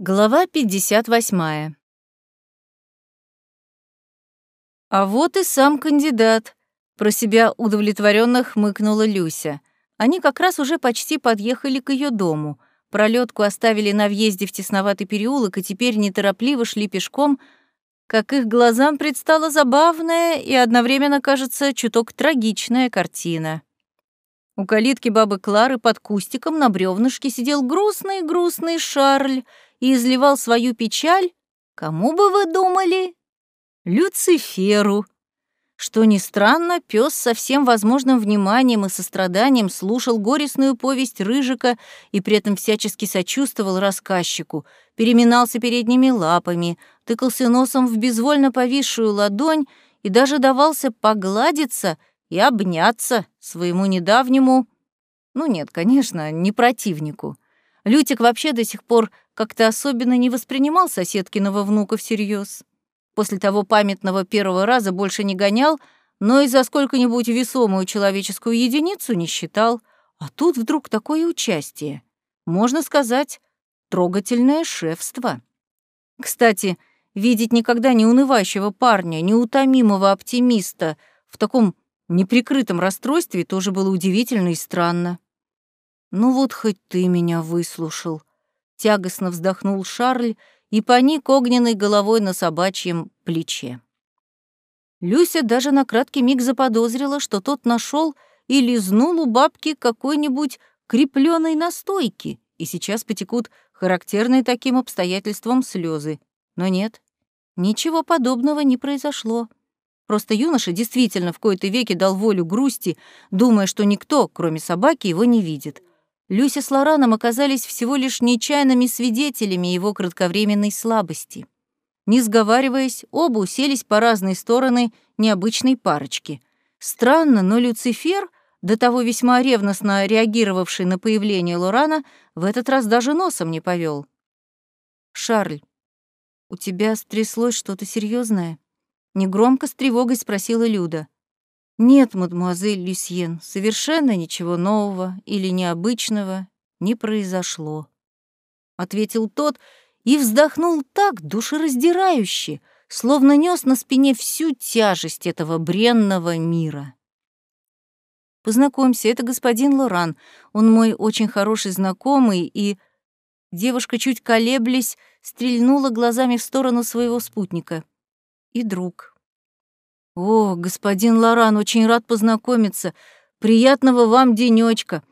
Глава 58. А вот и сам кандидат. Про себя удовлетворенно хмыкнула Люся. Они как раз уже почти подъехали к ее дому. Пролетку оставили на въезде в тесноватый переулок и теперь неторопливо шли пешком, как их глазам предстала забавная и одновременно, кажется, чуток трагичная картина. У калитки бабы Клары под кустиком на бревнышке сидел грустный-грустный Шарль — и изливал свою печаль, кому бы вы думали? Люциферу. Что ни странно, пес со всем возможным вниманием и состраданием слушал горестную повесть Рыжика и при этом всячески сочувствовал рассказчику, переминался передними лапами, тыкался носом в безвольно повисшую ладонь и даже давался погладиться и обняться своему недавнему, ну нет, конечно, не противнику. Лютик вообще до сих пор как-то особенно не воспринимал соседкиного внука всерьез. После того памятного первого раза больше не гонял, но и за сколько-нибудь весомую человеческую единицу не считал. А тут вдруг такое участие. Можно сказать, трогательное шефство. Кстати, видеть никогда не унывающего парня, неутомимого оптимиста в таком неприкрытом расстройстве тоже было удивительно и странно. «Ну вот хоть ты меня выслушал», Тягостно вздохнул Шарль и поник огненной головой на собачьем плече. Люся даже на краткий миг заподозрила, что тот нашел и лизнул у бабки какой-нибудь крепленной настойки, и сейчас потекут характерные таким обстоятельствам слезы. Но нет, ничего подобного не произошло. Просто юноша действительно в кои-то веки дал волю грусти, думая, что никто, кроме собаки, его не видит. Люся с Лораном оказались всего лишь нечаянными свидетелями его кратковременной слабости. Не сговариваясь, оба уселись по разные стороны необычной парочки. Странно, но Люцифер, до того весьма ревностно реагировавший на появление Лорана, в этот раз даже носом не повел. «Шарль, у тебя стряслось что-то серьезное? негромко с тревогой спросила Люда. Нет, мадемуазель Люсьен, совершенно ничего нового или необычного не произошло, ответил тот и вздохнул так душераздирающе, словно нес на спине всю тяжесть этого бренного мира. Познакомься, это господин Лоран. Он мой очень хороший знакомый, и девушка, чуть колеблясь, стрельнула глазами в сторону своего спутника. И друг. «О, господин Лоран, очень рад познакомиться. Приятного вам денечка.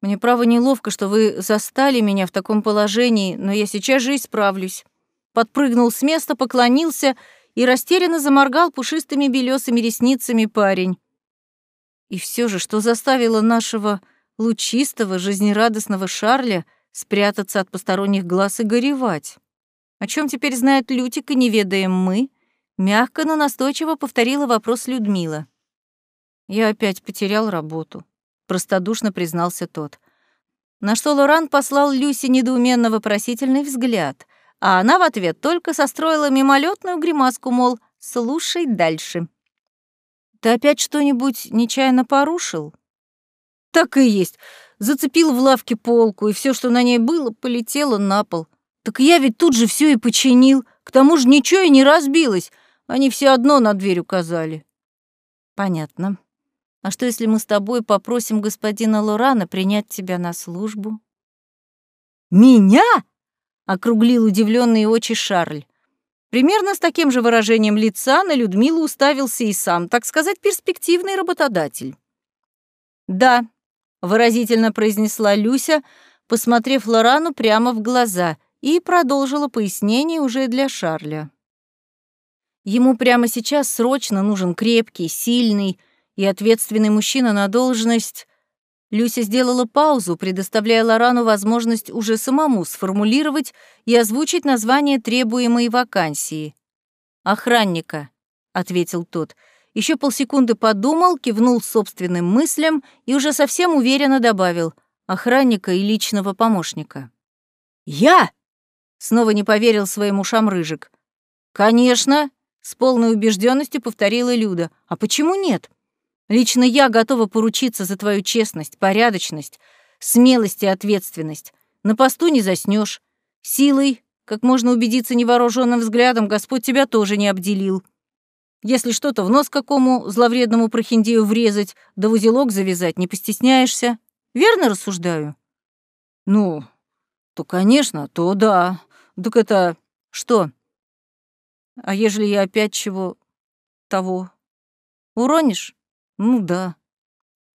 Мне, право, неловко, что вы застали меня в таком положении, но я сейчас же исправлюсь». Подпрыгнул с места, поклонился и растерянно заморгал пушистыми белесыми ресницами парень. И все же, что заставило нашего лучистого, жизнерадостного Шарля спрятаться от посторонних глаз и горевать? О чем теперь знает Лютик и не ведаем мы? Мягко, но настойчиво повторила вопрос Людмила. «Я опять потерял работу», — простодушно признался тот. На что Лоран послал Люси недоуменно вопросительный взгляд, а она в ответ только состроила мимолетную гримаску, мол, «слушай дальше». «Ты опять что-нибудь нечаянно порушил?» «Так и есть. Зацепил в лавке полку, и все, что на ней было, полетело на пол. Так я ведь тут же все и починил. К тому же ничего и не разбилось. Они все одно на дверь указали. Понятно. А что, если мы с тобой попросим господина Лорана принять тебя на службу? Меня? округлил удивленные очи Шарль. Примерно с таким же выражением лица на Людмилу уставился и сам, так сказать, перспективный работодатель. «Да», — выразительно произнесла Люся, посмотрев Лорану прямо в глаза, и продолжила пояснение уже для Шарля. Ему прямо сейчас срочно нужен крепкий, сильный и ответственный мужчина на должность. Люся сделала паузу, предоставляя Лорану возможность уже самому сформулировать и озвучить название требуемой вакансии. «Охранника», — ответил тот. Еще полсекунды подумал, кивнул собственным мыслям и уже совсем уверенно добавил «охранника и личного помощника». «Я?» — снова не поверил своим ушам Рыжик. «Конечно», с полной убежденностью повторила Люда. А почему нет? Лично я готова поручиться за твою честность, порядочность, смелость и ответственность. На посту не заснешь. Силой, как можно убедиться невооруженным взглядом, Господь тебя тоже не обделил. Если что-то в нос какому зловредному прохиндею врезать, да в узелок завязать, не постесняешься. Верно рассуждаю? Ну, то, конечно, то да. Так это... Что? А ежели я опять чего... того... Уронишь? Ну да.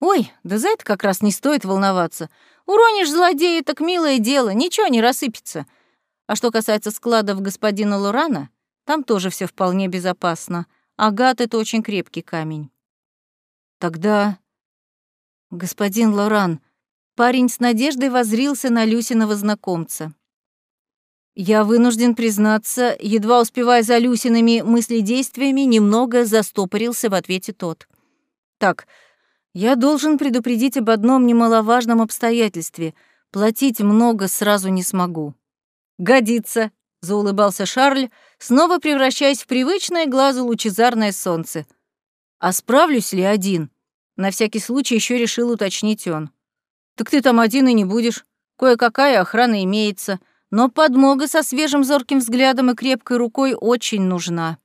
Ой, да за это как раз не стоит волноваться. Уронишь злодея, так милое дело, ничего не рассыпется. А что касается складов господина Лурана, там тоже все вполне безопасно. Агат — это очень крепкий камень. Тогда... Господин Лоран, парень с надеждой возрился на Люсиного знакомца. Я вынужден признаться, едва успевая за Люсиными мыследействиями, немного застопорился в ответе тот. Так, я должен предупредить об одном немаловажном обстоятельстве. Платить много сразу не смогу. Годится, заулыбался Шарль, снова превращаясь в привычное глазу лучезарное солнце. А справлюсь ли один? На всякий случай еще решил уточнить он. Так ты там один и не будешь. Кое-какая охрана имеется — но подмога со свежим зорким взглядом и крепкой рукой очень нужна.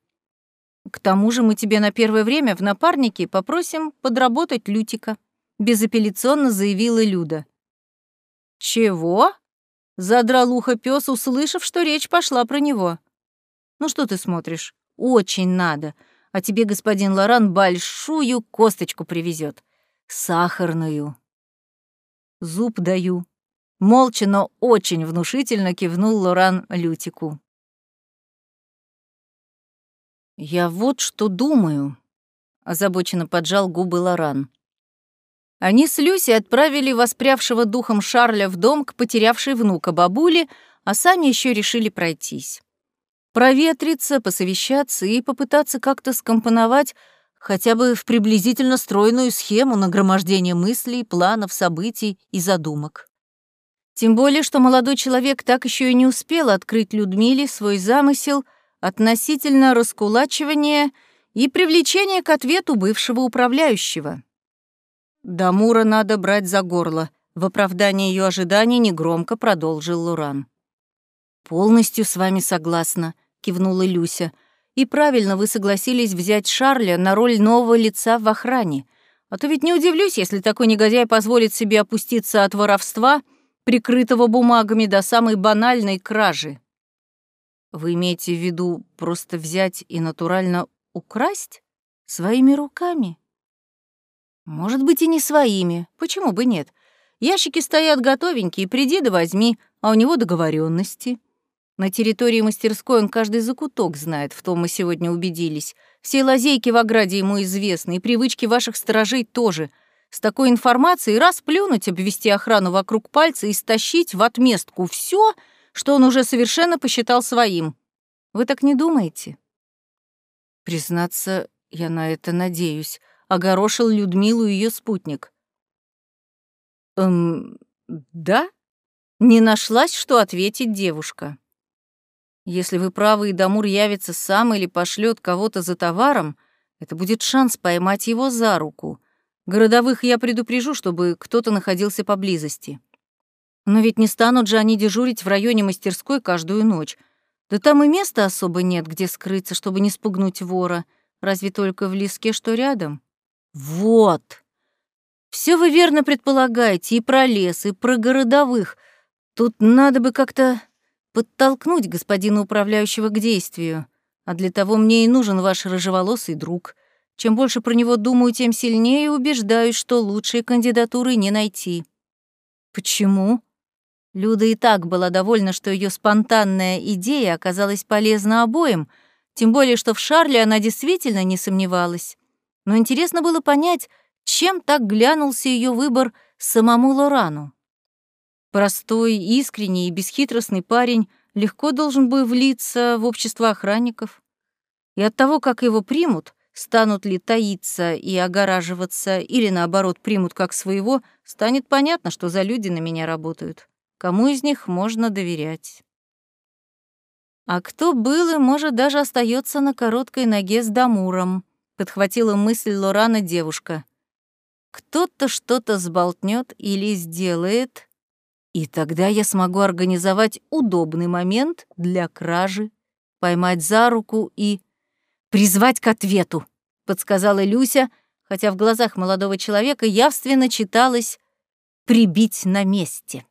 К тому же мы тебе на первое время в напарнике попросим подработать Лютика», — безапелляционно заявила Люда. «Чего?» — задрал ухо пес, услышав, что речь пошла про него. «Ну что ты смотришь? Очень надо. А тебе господин Лоран большую косточку привезет. Сахарную». «Зуб даю», Молча, но очень внушительно кивнул Лоран Лютику. «Я вот что думаю», — озабоченно поджал губы Лоран. Они с Люси отправили воспрявшего духом Шарля в дом к потерявшей внука бабуле, а сами еще решили пройтись. Проветриться, посовещаться и попытаться как-то скомпоновать хотя бы в приблизительно стройную схему нагромождения мыслей, планов, событий и задумок. Тем более, что молодой человек так еще и не успел открыть Людмиле свой замысел относительно раскулачивания и привлечения к ответу бывшего управляющего. «Дамура надо брать за горло», — в оправдании ее ожиданий негромко продолжил Луран. «Полностью с вами согласна», — кивнула Люся. «И правильно вы согласились взять Шарля на роль нового лица в охране. А то ведь не удивлюсь, если такой негодяй позволит себе опуститься от воровства — прикрытого бумагами до самой банальной кражи. Вы имеете в виду просто взять и натурально украсть своими руками? Может быть, и не своими. Почему бы нет? Ящики стоят готовенькие, приди да возьми, а у него договоренности. На территории мастерской он каждый закуток знает, в том мы сегодня убедились. Все лазейки в ограде ему известны, и привычки ваших сторожей тоже — с такой информацией раз плюнуть, обвести охрану вокруг пальца и стащить в отместку все, что он уже совершенно посчитал своим. Вы так не думаете? Признаться, я на это надеюсь, огорошил Людмилу ее спутник. Эм, да? Не нашлась, что ответить девушка. Если вы правы, и Дамур явится сам или пошлет кого-то за товаром, это будет шанс поймать его за руку — Городовых я предупрежу, чтобы кто-то находился поблизости. Но ведь не станут же они дежурить в районе мастерской каждую ночь. Да там и места особо нет, где скрыться, чтобы не спугнуть вора. Разве только в леске, что рядом? Вот. Все вы верно предполагаете и про лес, и про городовых. Тут надо бы как-то подтолкнуть господина управляющего к действию. А для того мне и нужен ваш рыжеволосый друг. Чем больше про него думаю, тем сильнее убеждаюсь, что лучшей кандидатуры не найти. Почему? Люда и так была довольна, что ее спонтанная идея оказалась полезна обоим, тем более, что в Шарле она действительно не сомневалась. Но интересно было понять, чем так глянулся ее выбор самому Лорану. Простой, искренний и бесхитростный парень легко должен был влиться в общество охранников. И от того, как его примут, станут ли таиться и огораживаться, или наоборот примут как своего, станет понятно, что за люди на меня работают. Кому из них можно доверять? А кто был и, может, даже остается на короткой ноге с Дамуром, подхватила мысль Лорана девушка. Кто-то что-то сболтнет или сделает, И тогда я смогу организовать удобный момент для кражи, поймать за руку и призвать к ответу, подсказала Люся, хотя в глазах молодого человека явственно читалось «прибить на месте».